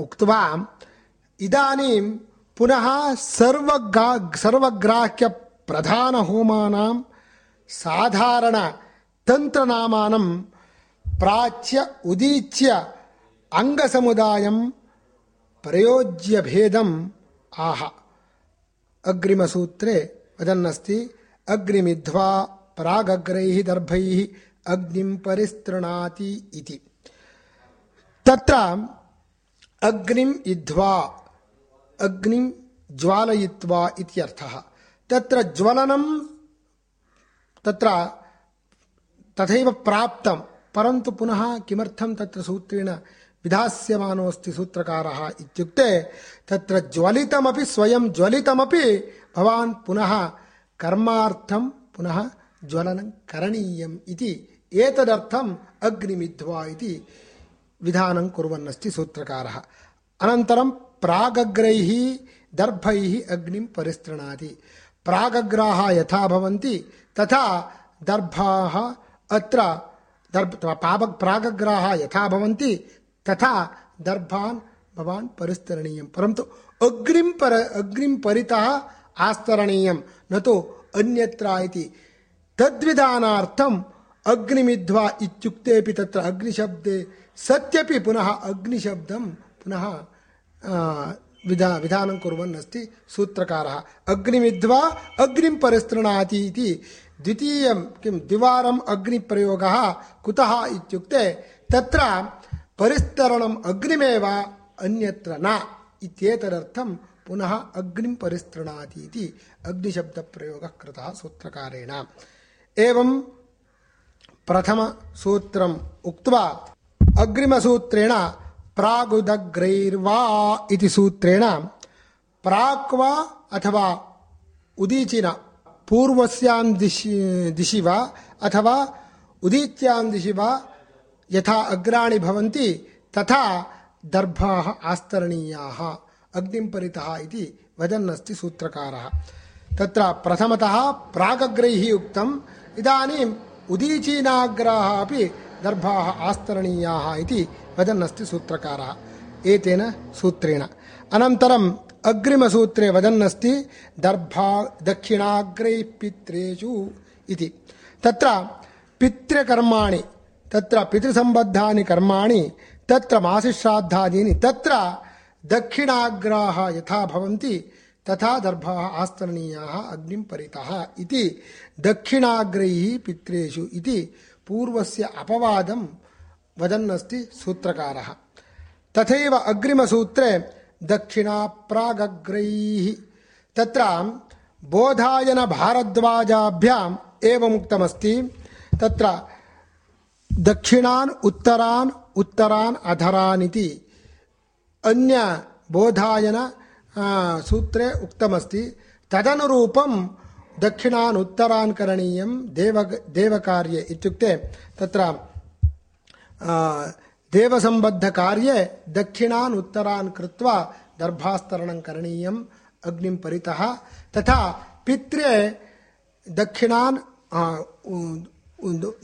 उक्त्वा इदानीं पुनः सर्वगा, सर्वग्राह्यप्रधानहोमानां साधारणतन्त्रनामानं प्राच्य उदीच्य अङ्गसमुदायं प्रयोज्यभेदम् आह। अग्रिमसूत्रे वदन्नस्ति, अग्निमिध्वा प्रागग्रैः दर्भैः अग्निं परिस्तृणाति इति। तत्र अग्निम् इध्वा अग्निं ज्वालयित्वा इत्यर्थः। तत्र ज्वलनं तत्र तथैव प्राप्तं परन्तु पुनः किमर्थं तत्र सूत्रेण विधास्यमानोऽस्ति सूत्रकारः इत्युक्ते, तत्र ज्वलितमपि स्वयं ज्वलितमपि भवान् पुनः कर्मार्थं पुनः ज्वलनं करणीयम् इति। एतदर्थम् अग्निमिध्वा इति विधानं कुर्वन्नस्ति सूत्रकारः। अनन्तरं प्रागग्रैः दर्भैः अग्निं परिस्तृणाति। प्रागग्राः यथा भवन्ति, तथा दर्भाः अत्र दर्भ पाप प्रागग्राः यथा भवन्ति, तथा दर्भान् भवान् परिस्तरणीयं। परन्तु अग्निं पर अग्निं परितः आस्तरणीयं, न तु अन्यत्र इति। तद्विधानार्थम् अग्निमिध्वा इत्युक्तेपि तत्र अग्निशब्दे सत्यपि पुनः अग्निशब्दं पुनः विधा, विधानं कुर्वन् अस्ति सूत्रकारः। अग्निमिध्वा अग्निं परिस्तृणाति इति द्वितीयं किं द्विवारम् अग्निप्रयोगः कुतः इत्युक्ते, तत्र परिस्तरणम् अग्निमेव अन्यत्र न इत्येतदर्थं पुनः अग्निं परिस्तृणाति इति अग्निशब्दप्रयोगः कृतः सूत्रकारेण। एवं प्रथमसूत्रम् उक्त्वा अग्रिमसूत्रेण प्रागुदग्रैर्वा इति सूत्रेण प्राक् वा अथवा उदीचिन पूर्वस्यां दिशि दिशि वा अथवा उदीच्यां दिशि वा यथा अग्राणि भवन्ति तथा दर्भाः आस्तरणीयाः। अग्निं परितः इति वदन्नस्ति सूत्रकारः। तत्र प्रथमतः प्रागग्रैः उक्तम्। इदानीम् उदीचीनाग्राः अपि दर्भाः आस्तरणीयाः इति वदन्नस्ति सूत्रकारः। एतेन सूत्रेण। अनन्तरम् अग्रिमसूत्रे वदन्नस्ति दर्भा दक्षिणाग्रैः पित्रेषु इति। तत्र पितृकर्माणि, तत्र पितृसम्बद्धानि कर्माणि, तत्र मासिश्राद्धादीनि, तत्र दक्षिणाग्राः यथा भवन्ति, तथा दर्भाः आस्तरणीयाः अग्निं परितः इति। दक्षिणाग्रैः पित्रेषु इति पूर्वस्य अपवादं वदन्नस्ति सूत्रकारः। तथैव अग्रिमसूत्रे दक्षिणाप्रागग्रैः तत्र बोधायनभारद्वाजाभ्याम् एवमुक्तमस्ति। तत्र दक्षिणान् उत्तरान् उत्तरान् अधरान् इति अन्य बोधायन सूत्रे उक्तमस्ति। तदनुरूपं दक्षिणान् उत्तरान् करणीयं देव, देवकार्ये इत्युक्ते तत्र देवसम्बद्धकार्ये दक्षिणान् उत्तरान् कृत्वा दर्भास्तरणं करणीयम्, अग्निं परितः। तथा पित्रे दक्षिणान्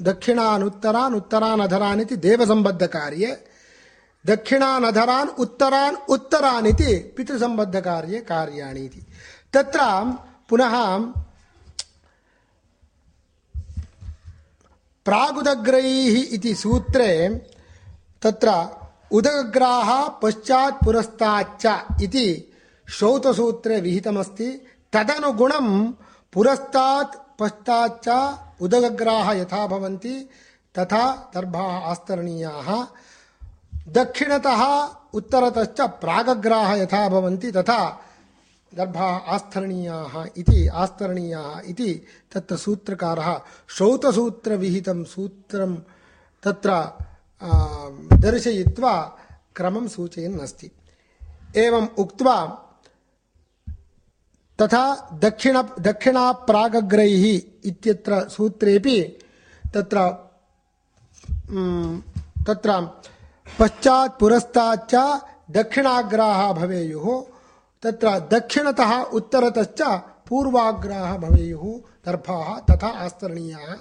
दक्षिणान् उत्तरान् उत्तरान् अधरान् इति देवसम्बद्धकार्ये दक्षिणान् अधरान् उत्तरान् उत्तरान् इति पितृसम्बद्धकार्ये कार्याणि इति। तत्र पुनः प्रागुदग्रैः इति सूत्रे तत्र उदग्राः पश्चात् पुरस्ताच्च इति श्रौतसूत्रे विहितमस्ति। तदनुगुणं पुरस्तात् पश्चाच्च उदग्राः यथा भवन्ति, तथा दर्भाः आस्तरणीयाः। दक्षिणतः, उत्तरतश्च प्रागग्राः यथा भवन्ति, तथा दर्भाः आस्तरणीयाः इति आस्तरणीयाः इति तत्र सूत्रकारः श्रौतसूत्रविहितं सूत्रं तत्र दर्शयित्वा क्रमं सूचयन् अस्ति एवम् उक्त्वा, तथा दक्षिण, दक्षिणाप्रागग्रैः इत्यत्र सूत्रेपि तत्र तत्र पश्चात् पुरस्ताच्च दक्षिणाग्राः भवेयुः। तत्र दक्षिणतः उत्तरतश्च पूर्वाग्राः भवेयुः दर्भाः तथा आस्तरणीयाः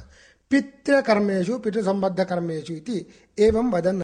पितृकर्मेषु पितृसम्बद्धकर्मेषु इति एवं वदन्।